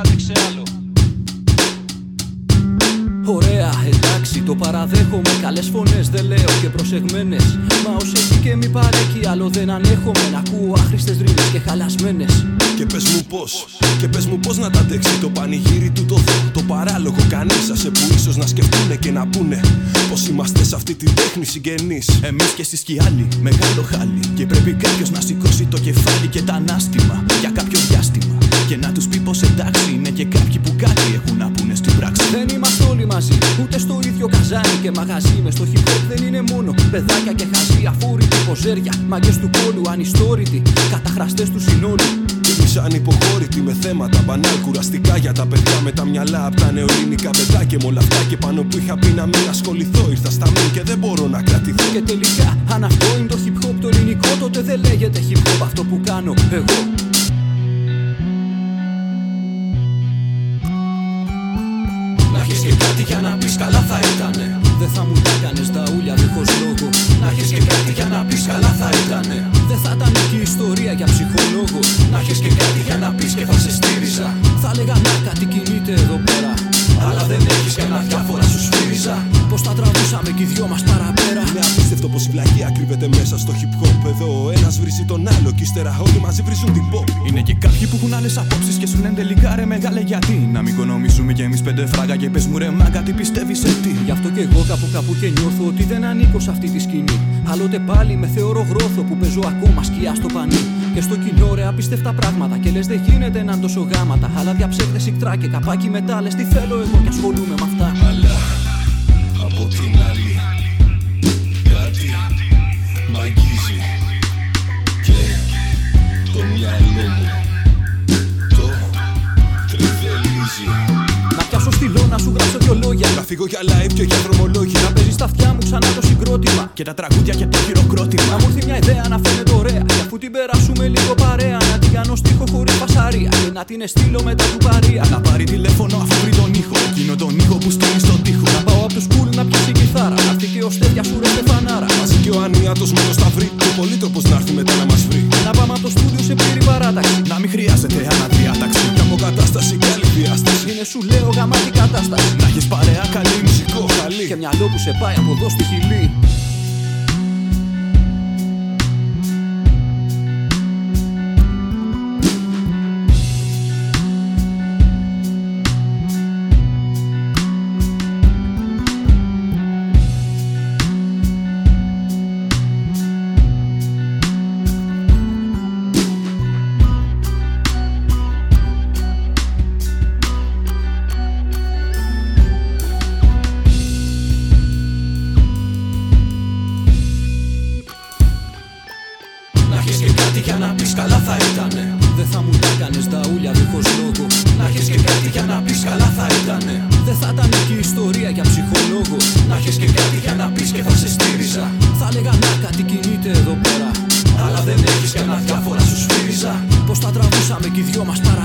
άντεξε άλλο. Ωραία, εντάξει, το παραδέχομαι. Καλές φωνές δεν λέω και προσεγμένες. Μα ως εσύ και μη παρέχει, άλλο δεν ανέχομαι. Να ακούω άχρηστες ρίλε και χαλασμένες. Και πες μου πώς, και πες μου πώς να τα αντέξει το πανηγύρι του το δω. Το παράλογο κανείς που ίσως να σκεφτούνε και να πούνε πω είμαστε σε αυτή τη τέχνη συγγενείς. Εμείς και στη σκιάλη, μεγάλο χάλι. Και πρέπει κάποιος να σηκώσει το κεφάλι και τα ανάστημα για κάποιο διάστημα. Και να τους πει και κάποιοι που κάτι έχουν να πούνε στην πράξη Δεν είμαστε όλοι μαζί, ούτε στο ίδιο καζάνι και μαγαζί μες στο hip hop δεν είναι μόνο παιδάκια και χαζί αφόρητοι ποζέρια Μαγκές του κόλου, ανιστόρητοι, καταχραστές του συνόλου σαν υποχώρητη με θέματα μπανάλ κουραστικά για τα παιδιά με τα μυαλά από τα νεοελληνικά παιδάκια και με όλα αυτά και πάνω που είχα πει να μην ασχοληθώ. Ήρθα στα μην και δεν μπορώ να κρατηθώ. Και τελικά, αν αυτό είναι το hip hop το ελληνικό, τότε δεν λέγεται hip hop αυτό που κάνω εγώ. Κάτι για να πεις καλά θα ήτανε. Δεν θα μου τα έκανες τα ούλια δίχως λόγο. Να έχεις και κάτι για να πεις καλά θα ήτανε. Δεν θα ήταν και η ιστορία για ψυχολόγο. Να έχεις και κάτι για να πεις και θα σε στήριζα. Θα έλεγα να κάτι κινείται εδώ πέρα Αλλά δεν έχεις κανένα διάφορα σου σφύριζα. Πως τα τραβούσαμε κι οι δυο μας παραπέρα Είναι απίστευτο πως η βλακία κρύβεται μέσα στο hip hop. Εδώ ο ένας βρίζει τον άλλο κι ύστερα όλοι μαζί βρίζουν την pop. Είναι και κάποιοι που έχουν άλλες απόψεις και σου λένε τελικά ρε μεγάλε γιατί Να μην οικονομήσουμε κι εμείς πέντε φράγα και πες μου ρε μάγκα τι πιστεύεις σε τι Γι' αυτό κι εγώ κάπου κάπου και νιώθω ότι δεν ανήκω σε αυτή τη σκηνή. Άλλοτε πάλι με θεωρώ γρόθο που παίζω ακόμα σκιά στο πανί. Και στο κοινό ρε απίστευτα πράγματα και λες δεν γίνεται να τόσο γάματα. Αλλά διαψεύδες ικτρά και καπάκι μετά λες τι θέλω εγώ και ασχολούμαι με αυτά λόγια. Να φύγω για live και για δρομολόγια. Να παίζει στα αυτιά μου ξανά το συγκρότημα. Και τα τραγούδια και το χειροκρότημα. Να μου έρθει μια ιδέα να φαίνεται ωραία. Και αφού την περάσουμε λίγο παρέα Να την κάνω στίχο χωρίς πασαρία Και να την εστίλω μετά του παρία Να πάρει τηλέφωνο αφού βρει τον ήχο. Εκείνο τον ήχο που στέλνει στον τοίχο. Να πάω απ' το σκουλ να πιάσει κιθάρα. Να έρθει και ο στέλια σου ρε φανάρα. Μαζί και ο ανίατος με το σταυρί Και ο πολύτροπος αποκατάσταση και άλλη διάσταση Είναι σου λέω γαμάτη κατάσταση. Να έχεις παρέα καλή Μουσικό χαλί Και μυαλό που σε πάει από εδώ στη χιλή πεις καλά θα ήτανε Δεν θα μου τα έκανες τα ούλια δίχως λόγο. Να έχεις και κάτι για να πεις καλά θα ήτανε Δεν θα ήταν και η ιστορία για ψυχολόγο. Να έχεις και κάτι για να πεις και θα σε στήριζα. Θα έλεγα να κάτι κινείται εδώ πέρα Αλλά δεν έχεις κανένα διάφορα σου σφύριζα. Πως τα τραβούσαμε κι οι δυο μας παραπέρα